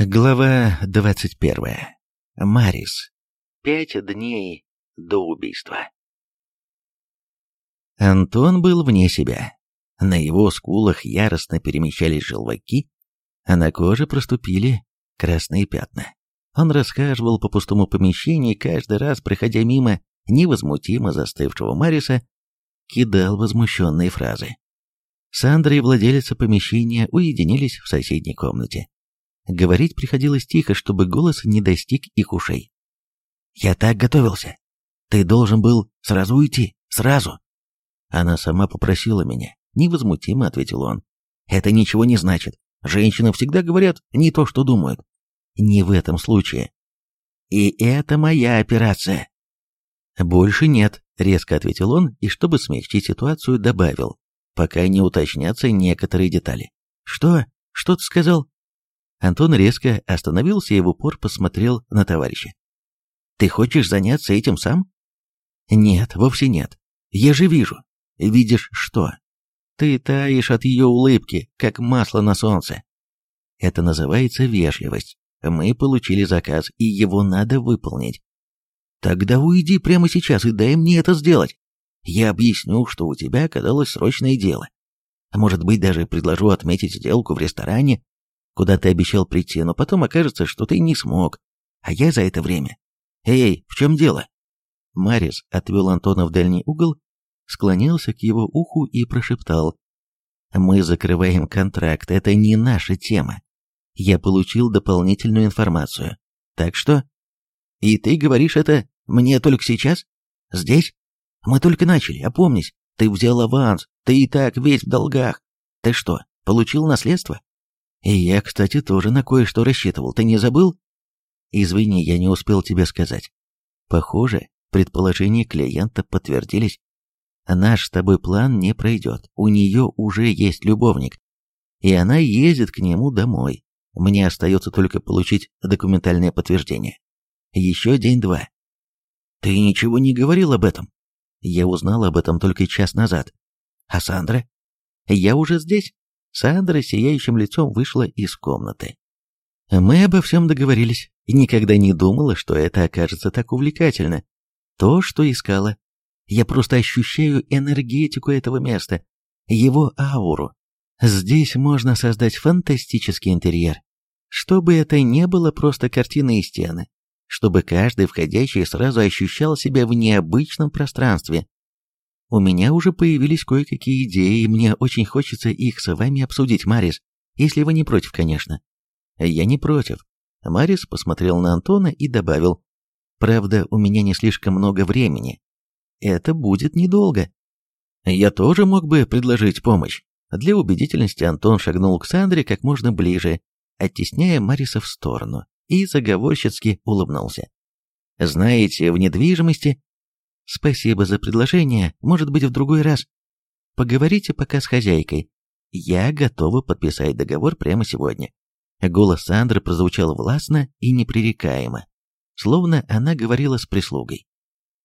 Глава 21. Марис. Пять дней до убийства. Антон был вне себя. На его скулах яростно перемещались желваки, а на коже проступили красные пятна. Он расхаживал по пустому помещению, каждый раз, проходя мимо невозмутимо застывшего Мариса, кидал возмущенные фразы. Сандра и владелица помещения уединились в соседней комнате. Говорить приходилось тихо, чтобы голос не достиг их ушей. «Я так готовился. Ты должен был сразу уйти. Сразу!» Она сама попросила меня. Невозмутимо ответил он. «Это ничего не значит. Женщины всегда говорят не то, что думают. Не в этом случае. И это моя операция». «Больше нет», — резко ответил он, и, чтобы смягчить ситуацию, добавил, пока не уточнятся некоторые детали. «Что? Что ты сказал?» Антон резко остановился и в упор посмотрел на товарища. «Ты хочешь заняться этим сам?» «Нет, вовсе нет. Я же вижу. Видишь что? Ты таешь от ее улыбки, как масло на солнце. Это называется вежливость. Мы получили заказ, и его надо выполнить. Тогда уйди прямо сейчас и дай мне это сделать. Я объясню, что у тебя оказалось срочное дело. Может быть, даже предложу отметить сделку в ресторане куда ты обещал прийти, но потом окажется, что ты не смог, а я за это время. Эй, в чем дело?» Марис отвел Антона в дальний угол, склонился к его уху и прошептал. «Мы закрываем контракт, это не наша тема. Я получил дополнительную информацию. Так что...» «И ты говоришь это мне только сейчас? Здесь? Мы только начали, опомнись. Ты взял аванс, ты и так весь в долгах. Ты что, получил наследство? И я, кстати, тоже на кое-что рассчитывал. Ты не забыл? Извини, я не успел тебе сказать. Похоже, предположения клиента подтвердились. Наш с тобой план не пройдет. У нее уже есть любовник. И она ездит к нему домой. Мне остается только получить документальное подтверждение. Еще день-два. Ты ничего не говорил об этом? Я узнал об этом только час назад. А Сандра? Я уже здесь. Сандра сияющим лицом вышла из комнаты. Мы обо всем договорились. и Никогда не думала, что это окажется так увлекательно. То, что искала. Я просто ощущаю энергетику этого места, его ауру. Здесь можно создать фантастический интерьер. Чтобы это не было просто картины и стены. Чтобы каждый входящий сразу ощущал себя в необычном пространстве. У меня уже появились кое-какие идеи, и мне очень хочется их с вами обсудить, Марис, если вы не против, конечно. Я не против. Марис посмотрел на Антона и добавил. Правда, у меня не слишком много времени. Это будет недолго. Я тоже мог бы предложить помощь. Для убедительности Антон шагнул к Сандре как можно ближе, оттесняя Мариса в сторону, и заговорщицки улыбнулся. Знаете, в недвижимости Спасибо за предложение, может быть, в другой раз. Поговорите пока с хозяйкой. Я готова подписать договор прямо сегодня. Голос Сандры прозвучал властно и непререкаемо, словно она говорила с прислугой.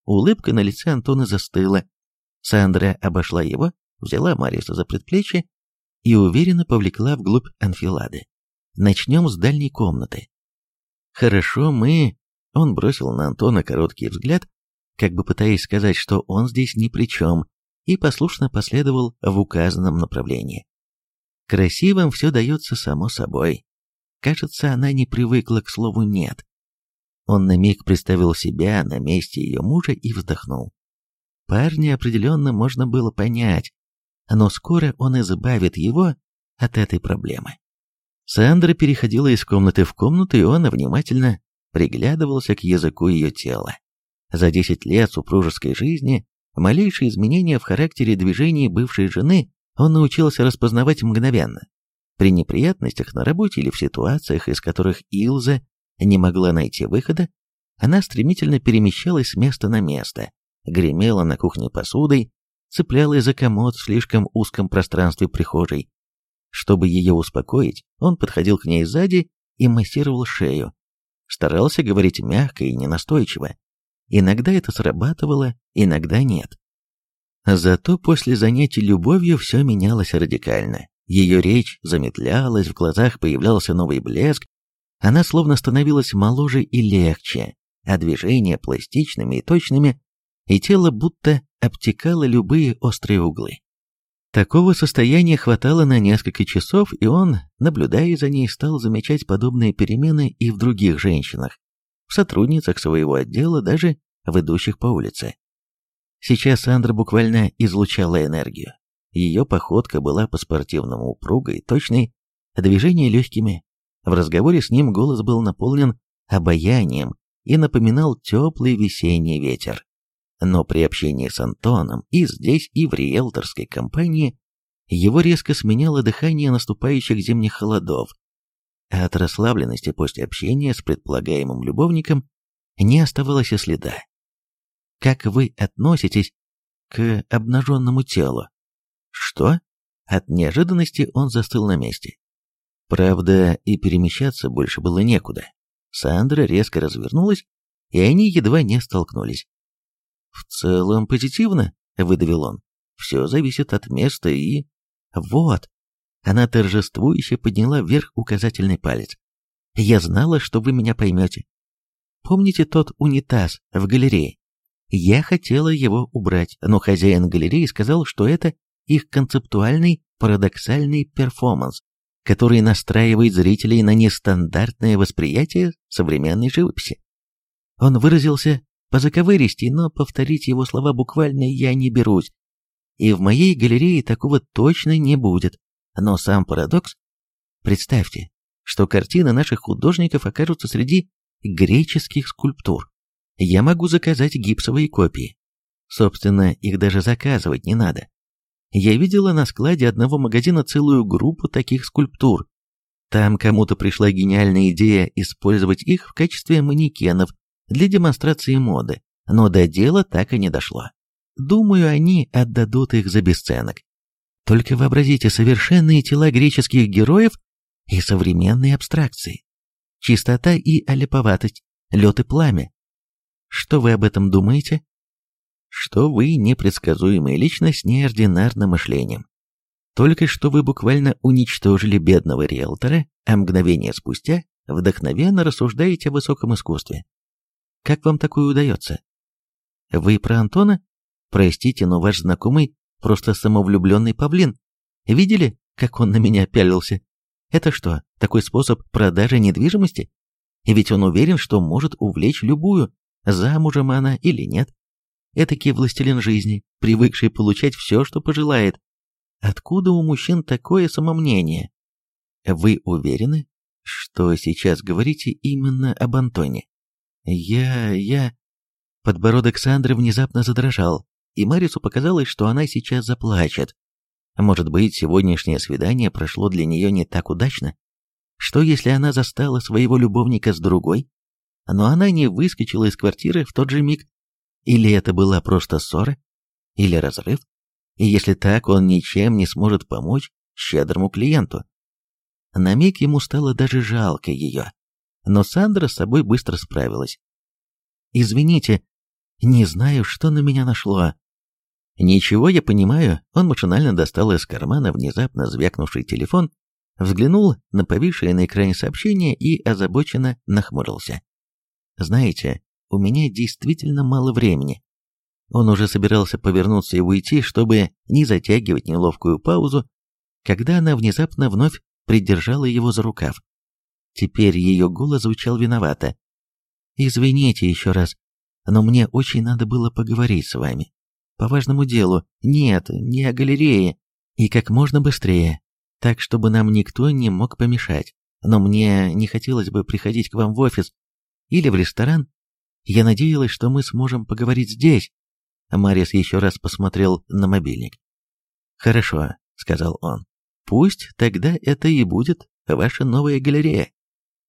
Улыбка на лице Антона застыла. Сандра обошла его, взяла Мариса за предплечье и уверенно повлекла вглубь анфилады. Начнем с дальней комнаты. Хорошо, мы... Он бросил на Антона короткий взгляд, как бы пытаясь сказать, что он здесь ни при чем, и послушно последовал в указанном направлении. Красивым все дается само собой. Кажется, она не привыкла к слову «нет». Он на миг представил себя на месте ее мужа и вздохнул. Парня определенно можно было понять, но скоро он избавит его от этой проблемы. Сандра переходила из комнаты в комнату, и он внимательно приглядывался к языку ее тела. За 10 лет супружеской жизни малейшие изменения в характере движений бывшей жены он научился распознавать мгновенно. При неприятностях на работе или в ситуациях, из которых Илза не могла найти выхода, она стремительно перемещалась с места на место, гремела на кухне посудой, цеплялась за комод в слишком узком пространстве прихожей. Чтобы ее успокоить, он подходил к ней сзади и массировал шею. Старался говорить мягко и ненастойчиво, Иногда это срабатывало, иногда нет. Зато после занятий любовью все менялось радикально. Ее речь замедлялась, в глазах появлялся новый блеск, она словно становилась моложе и легче, а движения пластичными и точными, и тело будто обтекало любые острые углы. Такого состояния хватало на несколько часов, и он, наблюдая за ней, стал замечать подобные перемены и в других женщинах сотрудницах своего отдела, даже в идущих по улице. Сейчас Сандра буквально излучала энергию. Ее походка была по-спортивному упругой, точной, движения легкими. В разговоре с ним голос был наполнен обаянием и напоминал теплый весенний ветер. Но при общении с Антоном и здесь, и в риэлторской компании, его резко сменяло дыхание наступающих зимних холодов, а от расслабленности после общения с предполагаемым любовником не оставалось и следа. Как вы относитесь к обнаженному телу? Что? От неожиданности он застыл на месте. Правда, и перемещаться больше было некуда. Сандра резко развернулась, и они едва не столкнулись. «В целом позитивно», — выдавил он. «Все зависит от места и...» «Вот, она торжествующе подняла вверх указательный палец. «Я знала, что вы меня поймете. Помните тот унитаз в галерее? Я хотела его убрать, но хозяин галереи сказал, что это их концептуальный парадоксальный перформанс, который настраивает зрителей на нестандартное восприятие современной живописи. Он выразился по заковыристи, но повторить его слова буквально я не берусь. И в моей галерее такого точно не будет. Но сам парадокс... Представьте, что картины наших художников окажутся среди греческих скульптур. Я могу заказать гипсовые копии. Собственно, их даже заказывать не надо. Я видела на складе одного магазина целую группу таких скульптур. Там кому-то пришла гениальная идея использовать их в качестве манекенов для демонстрации моды, но до дела так и не дошло. Думаю, они отдадут их за бесценок. Только вообразите совершенные тела греческих героев и современные абстракции. Чистота и оляповатость, лед и пламя. Что вы об этом думаете? Что вы непредсказуемая личность с неординарным мышлением. Только что вы буквально уничтожили бедного риэлтора, а мгновение спустя вдохновенно рассуждаете о высоком искусстве. Как вам такое удается? Вы про Антона? Простите, но ваш знакомый Просто самовлюбленный павлин. Видели, как он на меня пялился? Это что, такой способ продажи недвижимости? И ведь он уверен, что может увлечь любую, замужем она или нет. Этакий властелин жизни, привыкший получать все, что пожелает. Откуда у мужчин такое самомнение? Вы уверены, что сейчас говорите именно об Антоне? Я... я... Подбородок Сандры внезапно задрожал и Марису показалось, что она сейчас заплачет. Может быть, сегодняшнее свидание прошло для нее не так удачно? Что, если она застала своего любовника с другой? Но она не выскочила из квартиры в тот же миг. Или это была просто ссора? Или разрыв? И если так, он ничем не сможет помочь щедрому клиенту. На миг ему стало даже жалко ее. Но Сандра с собой быстро справилась. «Извините, не знаю, что на меня нашло. «Ничего, я понимаю». Он машинально достал из кармана внезапно звякнувший телефон, взглянул на повисшее на экране сообщение и озабоченно нахмурился. «Знаете, у меня действительно мало времени». Он уже собирался повернуться и уйти, чтобы не затягивать неловкую паузу, когда она внезапно вновь придержала его за рукав. Теперь ее голос звучал виновато. «Извините еще раз, но мне очень надо было поговорить с вами» по важному делу. Нет, не о галерее. И как можно быстрее. Так, чтобы нам никто не мог помешать. Но мне не хотелось бы приходить к вам в офис или в ресторан. Я надеялась, что мы сможем поговорить здесь. Марис еще раз посмотрел на мобильник. «Хорошо», — сказал он. «Пусть тогда это и будет ваша новая галерея».